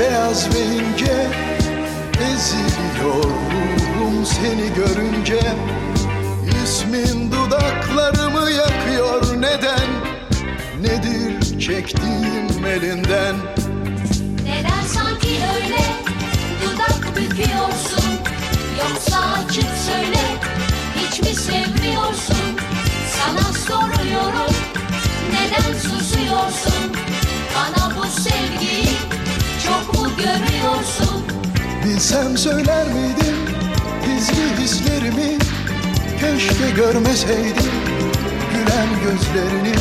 beyaz ve ince Eziliyor ruhum seni görünce. İsmin dudaklarımı yakıyor neden? Nedir çektiğim elinden? Neden sanki öyle dudak büküyorsun? Yoksa açık söyle hiç mi sevmiyorsun? Sana soruyorum neden susuyorsun Bilsem söyler miydim? Gizli hislerimi Keşke görmeseydim. Gülen gözlerini